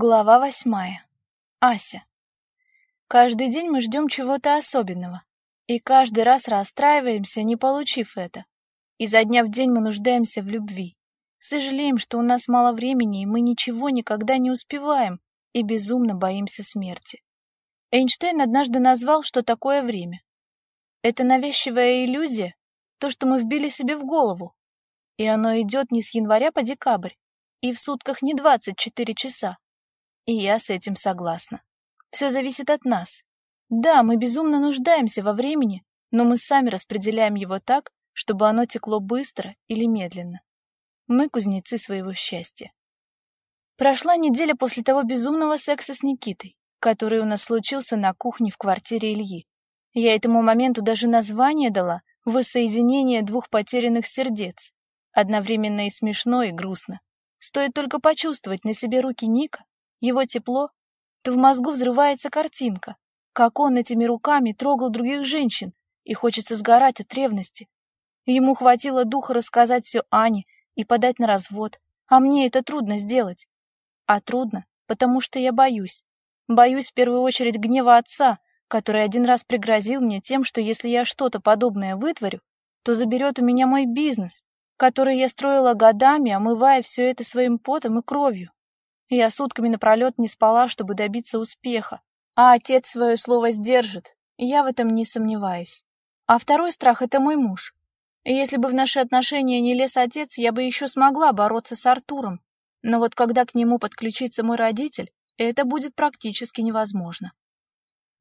Глава восьмая. Ася. Каждый день мы ждем чего-то особенного, и каждый раз расстраиваемся, не получив это. Изо дня в день мы нуждаемся в любви. Сожалеем, что у нас мало времени, и мы ничего никогда не успеваем, и безумно боимся смерти. Эйнштейн однажды назвал, что такое время. Это навязчивая иллюзия, то, что мы вбили себе в голову. И оно идет не с января по декабрь, и в сутках не 24 часа, и я с этим согласна. Все зависит от нас. Да, мы безумно нуждаемся во времени, но мы сами распределяем его так, чтобы оно текло быстро или медленно. Мы кузнецы своего счастья. Прошла неделя после того безумного секса с Никитой, который у нас случился на кухне в квартире Ильи. Я этому моменту даже название дала «Воссоединение двух потерянных сердец». Одновременно и смешно, и грустно. Стоит только почувствовать на себе руки Ника, его тепло, то в мозгу взрывается картинка, как он этими руками трогал других женщин, и хочется сгорать от ревности. Ему хватило духа рассказать все Ане и подать на развод, а мне это трудно сделать. А трудно, потому что я боюсь. Боюсь в первую очередь гнева отца, который один раз пригрозил мне тем, что если я что-то подобное вытворю, то заберет у меня мой бизнес, который я строила годами, омывая все это своим потом и кровью. Я сутками напролет не спала, чтобы добиться успеха. А отец свое слово сдержит, я в этом не сомневаюсь. А второй страх — это мой муж. Если бы в наши отношения не лез отец, я бы еще смогла бороться с Артуром. Но вот когда к нему подключится мой родитель, это будет практически невозможно.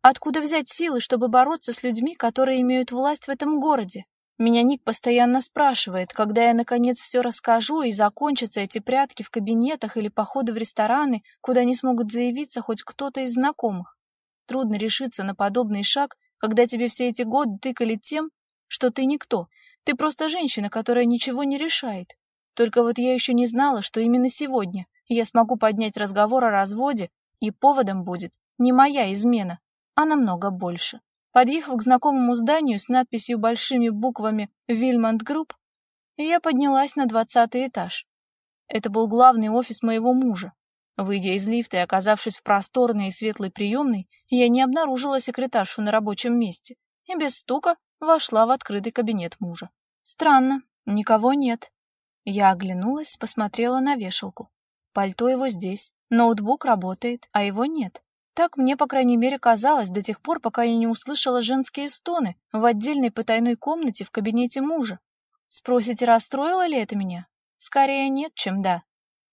Откуда взять силы, чтобы бороться с людьми, которые имеют власть в этом городе? Меня Ник постоянно спрашивает, когда я наконец все расскажу и закончатся эти прятки в кабинетах или походы в рестораны, куда не смогут заявиться хоть кто-то из знакомых. Трудно решиться на подобный шаг, когда тебе все эти годы тыкали тем, что ты никто. Ты просто женщина, которая ничего не решает. Только вот я еще не знала, что именно сегодня я смогу поднять разговор о разводе, и поводом будет не моя измена, а намного больше. Подъехав к знакомому зданию с надписью большими буквами «Вильмонт Групп», я поднялась на двадцатый этаж. Это был главный офис моего мужа. Выйдя из лифта и оказавшись в просторной и светлой приемной, я не обнаружила секретаршу на рабочем месте и без стука вошла в открытый кабинет мужа. Странно, никого нет. Я оглянулась, посмотрела на вешалку. Пальто его здесь, ноутбук работает, а его нет. Так мне, по крайней мере, казалось до тех пор, пока я не услышала женские стоны в отдельной потайной комнате в кабинете мужа. Спросите, расстроило ли это меня? Скорее нет, чем да.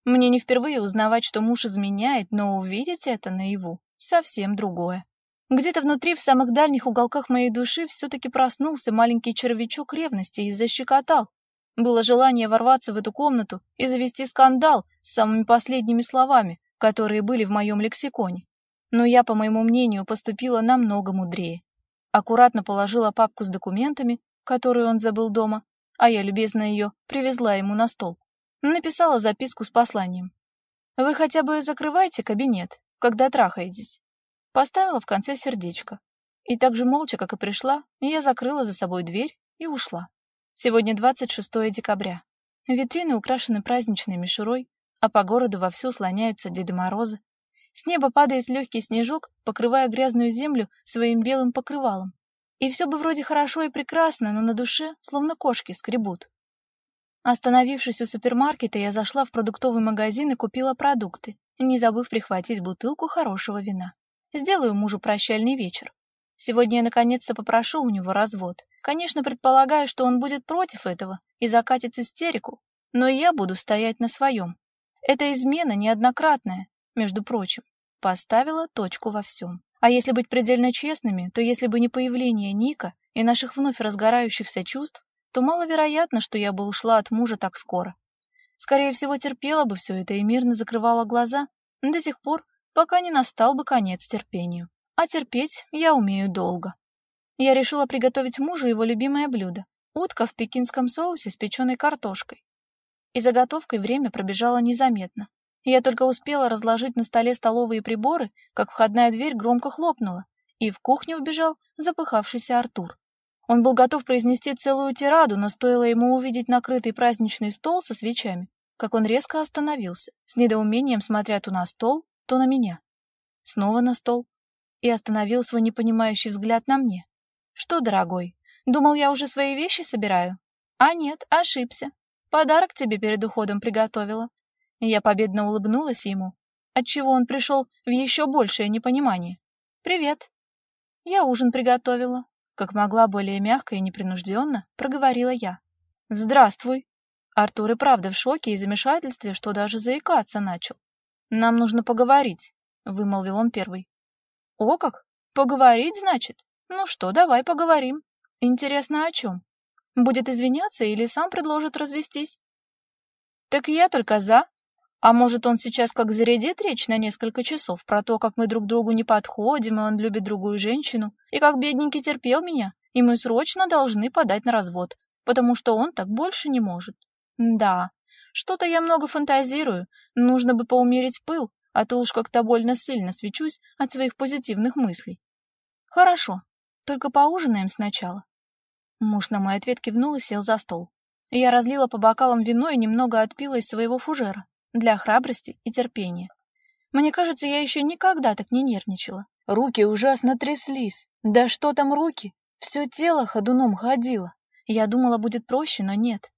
Мне не впервые узнавать, что муж изменяет, но увидеть это наяву совсем другое. Где-то внутри, в самых дальних уголках моей души, все-таки проснулся маленький червячок ревности и защекотал. Было желание ворваться в эту комнату и завести скандал с самыми последними словами, которые были в моем лексиконе. Но я, по моему мнению, поступила намного мудрее. Аккуратно положила папку с документами, которую он забыл дома, а я любезно ее привезла ему на стол. Написала записку с посланием. «Вы хотя бы закрывайте кабинет, когда трахаетесь». Поставила в конце сердечко. И так же молча, как и пришла, я закрыла за собой дверь и ушла. Сегодня 26 декабря. Витрины украшены праздничной мишурой, а по городу вовсю слоняются Деды Морозы, с неба падает легкий снежок, покрывая грязную землю своим белым покрывалом. И все бы вроде хорошо и прекрасно, но на душе словно кошки скребут. Остановившись у супермаркета, я зашла в продуктовый магазин и купила продукты, не забыв прихватить бутылку хорошего вина. Сделаю мужу прощальный вечер. Сегодня я наконец-то попрошу у него развод. Конечно, предполагаю, что он будет против этого и закатит истерику, но я буду стоять на своем. Это измена неоднократная, между прочим, поставила точку во всем. А если быть предельно честными, то если бы не появление Ника и наших вновь разгорающихся чувств, то маловероятно, что я бы ушла от мужа так скоро. Скорее всего, терпела бы все это и мирно закрывала глаза до тех пор, пока не настал бы конец терпению. А терпеть я умею долго. Я решила приготовить мужу его любимое блюдо — утка в пекинском соусе с печеной картошкой. И заготовкой время пробежало незаметно. Я только успела разложить на столе столовые приборы, как входная дверь громко хлопнула, и в кухню убежал запыхавшийся Артур. Он был готов произнести целую тираду, но стоило ему увидеть накрытый праздничный стол со свечами, как он резко остановился, с недоумением смотря то на стол, то на меня. Снова на стол. И остановил свой непонимающий взгляд на мне. Что, дорогой, думал, я уже свои вещи собираю? А нет, ошибся. Подарок тебе перед уходом приготовила. Я победно улыбнулась ему, отчего он пришел в еще большее непонимание. Привет. Я ужин приготовила, как могла более мягко и непринужденно проговорила я. Здравствуй. Артур и правда в шоке и замешательстве, что даже заикаться начал. Нам нужно поговорить, вымолвил он первый. О как? Поговорить, значит? Ну что, давай поговорим. Интересно, о чем? Будет извиняться или сам предложит развестись? Так я только за. А может, он сейчас как зарядит речь на несколько часов про то, как мы друг другу не подходим, и он любит другую женщину, и как бедненький терпел меня, и мы срочно должны подать на развод, потому что он так больше не может. Да, что-то я много фантазирую, нужно бы поумерить пыл, а то уж как-то больно сильно свечусь от своих позитивных мыслей. Хорошо, только поужинаем сначала. Муж на мой ответ кивнул и сел за стол. Я разлила по бокалам вино и немного отпила из своего фужера для храбрости и терпения. Мне кажется, я еще никогда так не нервничала. Руки ужасно тряслись. Да что там руки? Все тело ходуном ходило. Я думала, будет проще, но нет.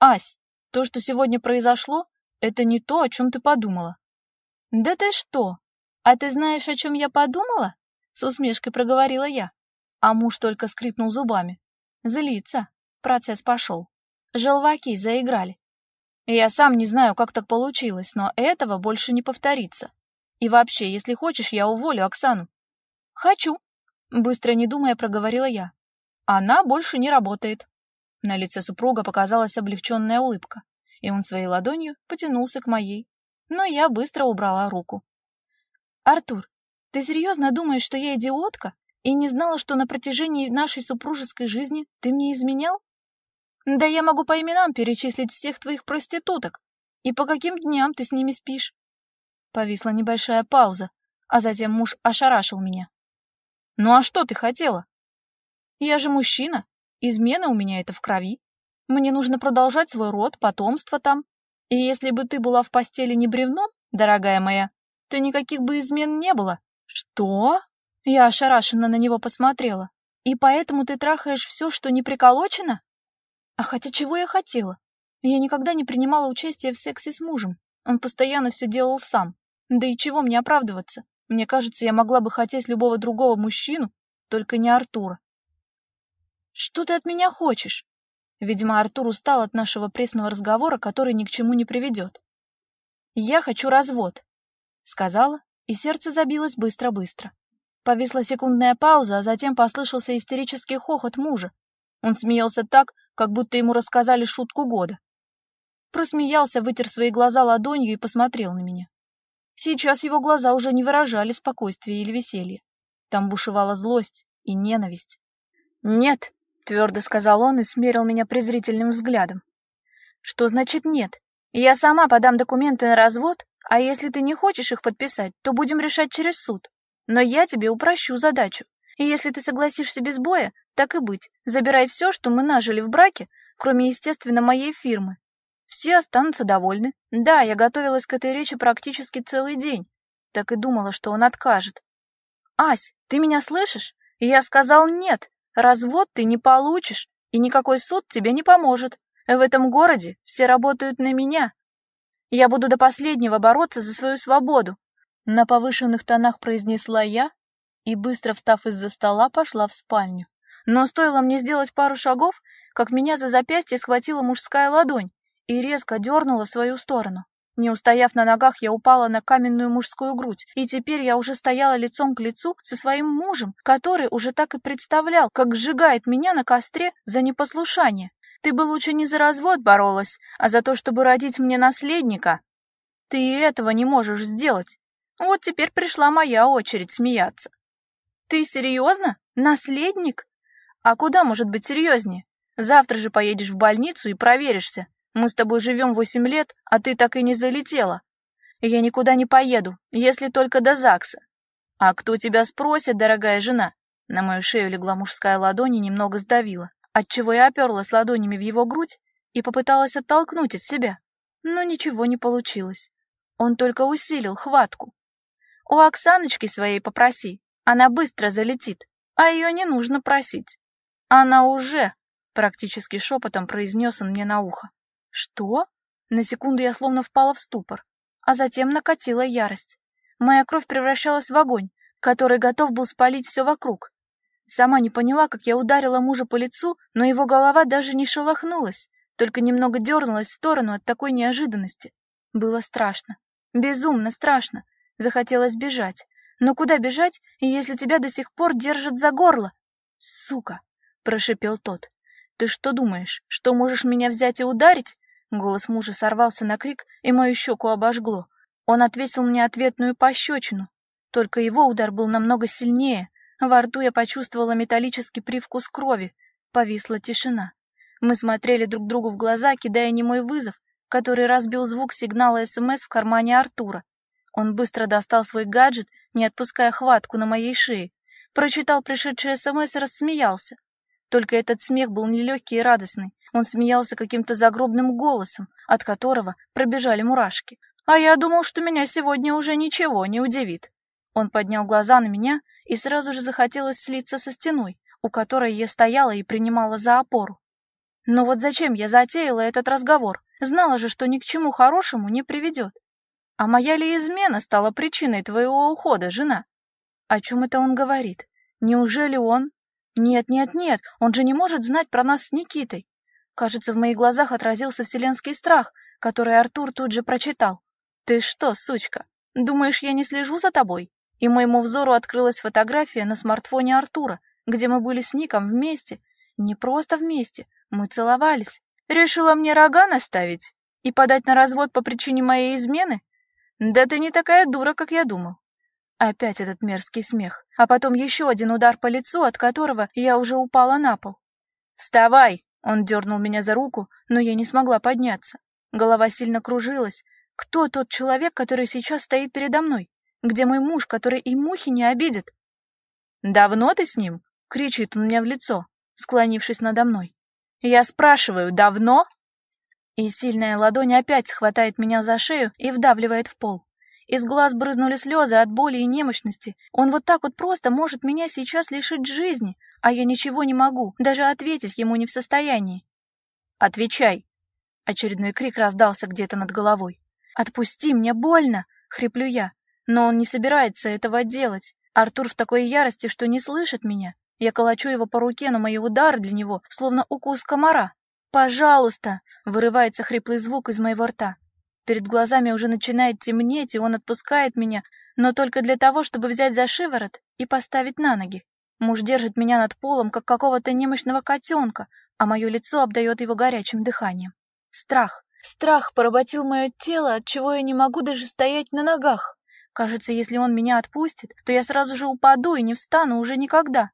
Ась, то, что сегодня произошло, это не то, о чем ты подумала. Да ты что? А ты знаешь, о чем я подумала? С усмешкой проговорила я. А муж только скрипнул зубами. Злится. Процесс пошел. Желваки заиграли. Я сам не знаю, как так получилось, но этого больше не повторится. И вообще, если хочешь, я уволю Оксану. Хочу, быстро не думая проговорила я. Она больше не работает. На лице супруга показалась облегченная улыбка, и он своей ладонью потянулся к моей, но я быстро убрала руку. Артур, ты серьезно думаешь, что я идиотка и не знала, что на протяжении нашей супружеской жизни ты мне изменял? Да я могу по именам перечислить всех твоих проституток. И по каким дням ты с ними спишь? Повисла небольшая пауза, а затем муж ошарашил меня. Ну а что ты хотела? Я же мужчина. Измена у меня это в крови. Мне нужно продолжать свой род, потомство там. И если бы ты была в постели не бревном, дорогая моя, то никаких бы измен не было. Что? Я ошарашенно на него посмотрела. И поэтому ты трахаешь все, что не приколочено? А хотя чего я хотела? Я никогда не принимала участия в сексе с мужем. Он постоянно все делал сам. Да и чего мне оправдываться? Мне кажется, я могла бы хотеть любого другого мужчину, только не Артура. Что ты от меня хочешь? Видимо, Артур устал от нашего пресного разговора, который ни к чему не приведет. Я хочу развод, сказала, и сердце забилось быстро-быстро. Повисла секундная пауза, а затем послышался истерический хохот мужа. Он смеялся так, как будто ему рассказали шутку года. Просмеялся, вытер свои глаза ладонью и посмотрел на меня. Сейчас его глаза уже не выражали спокойствия или веселья. Там бушевала злость и ненависть. «Нет», — твердо сказал он и смерил меня презрительным взглядом. «Что значит нет? Я сама подам документы на развод, а если ты не хочешь их подписать, то будем решать через суд. Но я тебе упрощу задачу. И если ты согласишься без боя, так и быть, забирай все, что мы нажили в браке, кроме, естественно, моей фирмы. Все останутся довольны. Да, я готовилась к этой речи практически целый день. Так и думала, что он откажет. Ась, ты меня слышишь? Я сказал нет. Развод ты не получишь, и никакой суд тебе не поможет. В этом городе все работают на меня. Я буду до последнего бороться за свою свободу, на повышенных тонах произнесла я и, быстро встав из-за стола, пошла в спальню. Но стоило мне сделать пару шагов, как меня за запястье схватила мужская ладонь и резко дернула в свою сторону. Не устояв на ногах, я упала на каменную мужскую грудь, и теперь я уже стояла лицом к лицу со своим мужем, который уже так и представлял, как сжигает меня на костре за непослушание. Ты бы лучше не за развод боролась, а за то, чтобы родить мне наследника. Ты этого не можешь сделать. Вот теперь пришла моя очередь смеяться. Ты серьезно? Наследник? А куда может быть серьезнее? Завтра же поедешь в больницу и проверишься. Мы с тобой живем восемь лет, а ты так и не залетела. Я никуда не поеду, если только до ЗАГСа. А кто тебя спросит, дорогая жена? На мою шею легла мужская ладонь и немного сдавила, отчего я оперлась ладонями в его грудь и попыталась оттолкнуть от себя. Но ничего не получилось. Он только усилил хватку. У Оксаночки своей попроси, она быстро залетит, а ее не нужно просить. Она уже, практически шепотом произнес он мне на ухо. Что? На секунду я словно впала в ступор, а затем накатила ярость. Моя кровь превращалась в огонь, который готов был спалить все вокруг. Сама не поняла, как я ударила мужа по лицу, но его голова даже не шелохнулась, только немного дернулась в сторону от такой неожиданности. Было страшно. Безумно страшно. Захотелось бежать. Но куда бежать, если тебя до сих пор держат за горло? Сука, прошипел тот. Ты что думаешь, что можешь меня взять и ударить? Голос мужа сорвался на крик, и мою щеку обожгло. Он отвесил мне ответную пощечину. Только его удар был намного сильнее. Во рту я почувствовала металлический привкус крови. Повисла тишина. Мы смотрели друг другу в глаза, кидая немой вызов, который разбил звук сигнала СМС в кармане Артура. Он быстро достал свой гаджет, не отпуская хватку на моей шее, прочитал пришедший СМС и рассмеялся. Только этот смех был нелегкий и радостный. Он смеялся каким-то загробным голосом, от которого пробежали мурашки. А я думал, что меня сегодня уже ничего не удивит. Он поднял глаза на меня, и сразу же захотелось слиться со стеной, у которой я стояла и принимала за опору. Но вот зачем я затеяла этот разговор? Знала же, что ни к чему хорошему не приведет. А моя ли измена стала причиной твоего ухода, жена? О чем это он говорит? Неужели он нет, нет, нет, он же не может знать про нас с Никитой. Кажется, в моих глазах отразился вселенский страх, который Артур тут же прочитал. Ты что, сучка, думаешь, я не слежу за тобой? И моему взору открылась фотография на смартфоне Артура, где мы были с Ником вместе. Не просто вместе, мы целовались. Решила мне рога наставить и подать на развод по причине моей измены? Да ты не такая дура, как я думал. Опять этот мерзкий смех, а потом еще один удар по лицу, от которого я уже упала на пол. «Вставай!» — он дернул меня за руку, но я не смогла подняться. Голова сильно кружилась. Кто тот человек, который сейчас стоит передо мной? Где мой муж, который и мухи не обидит? «Давно ты с ним?» — кричит он мне в лицо, склонившись надо мной. «Я спрашиваю, давно?» И сильная ладонь опять схватает меня за шею и вдавливает в пол. Из глаз брызнули слезы от боли и немощности. Он вот так вот просто может меня сейчас лишить жизни, а я ничего не могу, даже ответить ему не в состоянии. «Отвечай!» Очередной крик раздался где-то над головой. «Отпусти, мне больно!» — хриплю я. Но он не собирается этого делать. Артур в такой ярости, что не слышит меня. Я колочу его по руке, но мои удары для него словно укус комара. «Пожалуйста!» — вырывается хриплый звук из моего рта. Перед глазами уже начинает темнеть, и он отпускает меня, но только для того, чтобы взять за шиворот и поставить на ноги. Муж держит меня над полом, как какого-то немощного котенка, а мое лицо обдает его горячим дыханием. Страх. Страх поработил мое тело, от чего я не могу даже стоять на ногах. Кажется, если он меня отпустит, то я сразу же упаду и не встану уже никогда.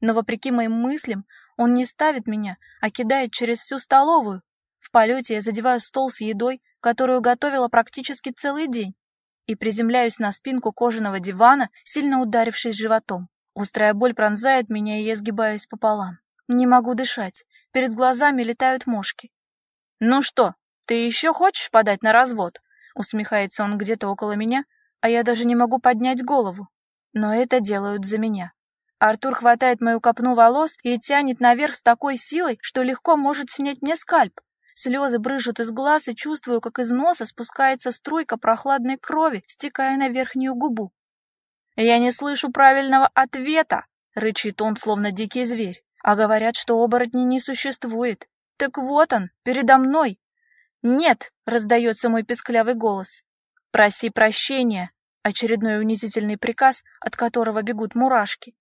Но вопреки моим мыслям, он не ставит меня, а кидает через всю столовую. В полете я задеваю стол с едой, которую готовила практически целый день, и приземляюсь на спинку кожаного дивана, сильно ударившись животом. Острая боль пронзает меня, и я сгибаюсь пополам. Не могу дышать. Перед глазами летают мошки. «Ну что, ты еще хочешь подать на развод?» Усмехается он где-то около меня, а я даже не могу поднять голову. Но это делают за меня. Артур хватает мою копну волос и тянет наверх с такой силой, что легко может снять мне скальп. Слезы брызжут из глаз и чувствую, как из носа спускается струйка прохладной крови, стекая на верхнюю губу. «Я не слышу правильного ответа!» — рычит он, словно дикий зверь. А говорят, что оборотней не существует. Так вот он, передо мной. «Нет!» — раздается мой песклявый голос. «Проси прощения!» — очередной унизительный приказ, от которого бегут мурашки.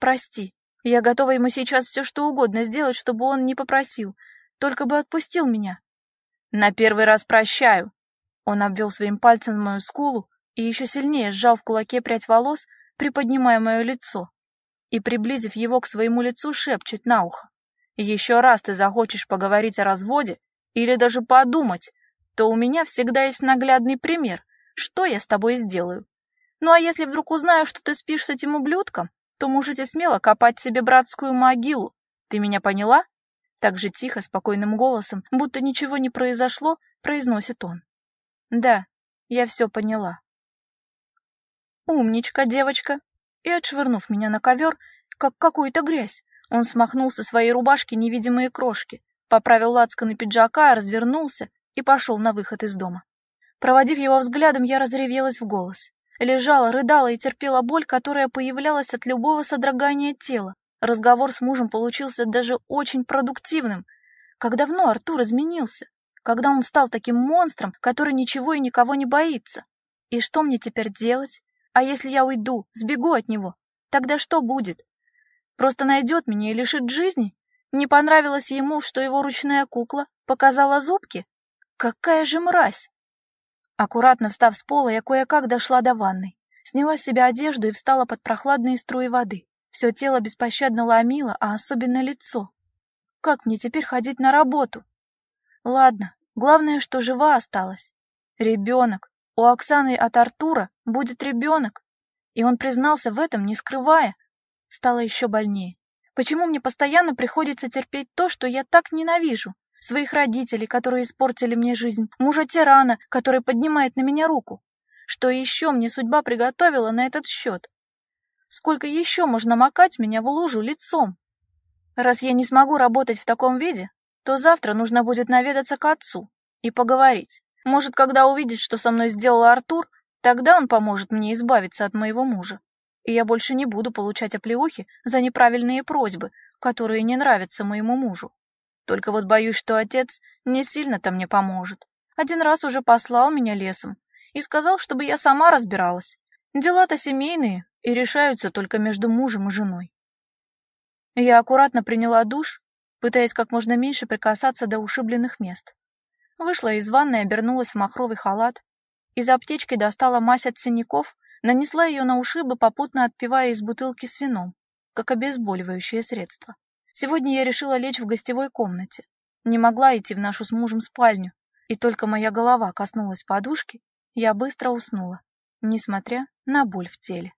«Прости, я готова ему сейчас все что угодно сделать, чтобы он не попросил, только бы отпустил меня. На первый раз прощаю. Он обвел своим пальцем мою скулу и еще сильнее сжал в кулаке прядь волос, приподнимая мое лицо. И, приблизив его к своему лицу, шепчет на ухо. «Еще раз ты захочешь поговорить о разводе или даже подумать, то у меня всегда есть наглядный пример, что я с тобой сделаю. Ну а если вдруг узнаю, что ты спишь с этим ублюдком, то можете смело копать себе братскую могилу. Ты меня поняла?» Так же тихо, спокойным голосом, будто ничего не произошло, произносит он. Да, я все поняла. Умничка, девочка. И отшвырнув меня на ковер, как какую-то грязь, он смахнул со своей рубашки невидимые крошки, поправил лацканы пиджака, развернулся и пошел на выход из дома. Проводив его взглядом, я разревелась в голос. Лежала, рыдала и терпела боль, которая появлялась от любого содрогания тела. Разговор с мужем получился даже очень продуктивным. Как давно Артур изменился? Когда он стал таким монстром, который ничего и никого не боится? И что мне теперь делать? А если я уйду, сбегу от него? Тогда что будет? Просто найдет меня и лишит жизни? Не понравилось ему, что его ручная кукла показала зубки? Какая же мразь! Аккуратно встав с пола, я кое-как дошла до ванной. Сняла с себя одежду и встала под прохладные струи воды. Все тело беспощадно ломило, а особенно лицо. Как мне теперь ходить на работу? Ладно, главное, что жива осталась. Ребенок. У Оксаны от Артура будет ребенок. И он признался в этом, не скрывая. Стало еще больнее. Почему мне постоянно приходится терпеть то, что я так ненавижу? своих родителей, которые испортили мне жизнь, мужа-тирана, который поднимает на меня руку. Что еще мне судьба приготовила на этот счет? Сколько еще можно макать меня в лужу лицом? Раз я не смогу работать в таком виде, то завтра нужно будет наведаться к отцу и поговорить. Может, когда увидит, что со мной сделал Артур, тогда он поможет мне избавиться от моего мужа. И я больше не буду получать оплеухи за неправильные просьбы, которые не нравятся моему мужу. Только вот боюсь, что отец не сильно-то мне поможет. Один раз уже послал меня лесом и сказал, чтобы я сама разбиралась. Дела-то семейные и решаются только между мужем и женой. Я аккуратно приняла душ, пытаясь как можно меньше прикасаться до ушибленных мест. Вышла из ванной, обернулась в махровый халат, из аптечки достала мазь от синяков, нанесла ее на ушибы, попутно отпивая из бутылки с вином, как обезболивающее средство. Сегодня я решила лечь в гостевой комнате. Не могла идти в нашу с мужем спальню, и только моя голова коснулась подушки, я быстро уснула, несмотря на боль в теле.